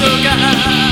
But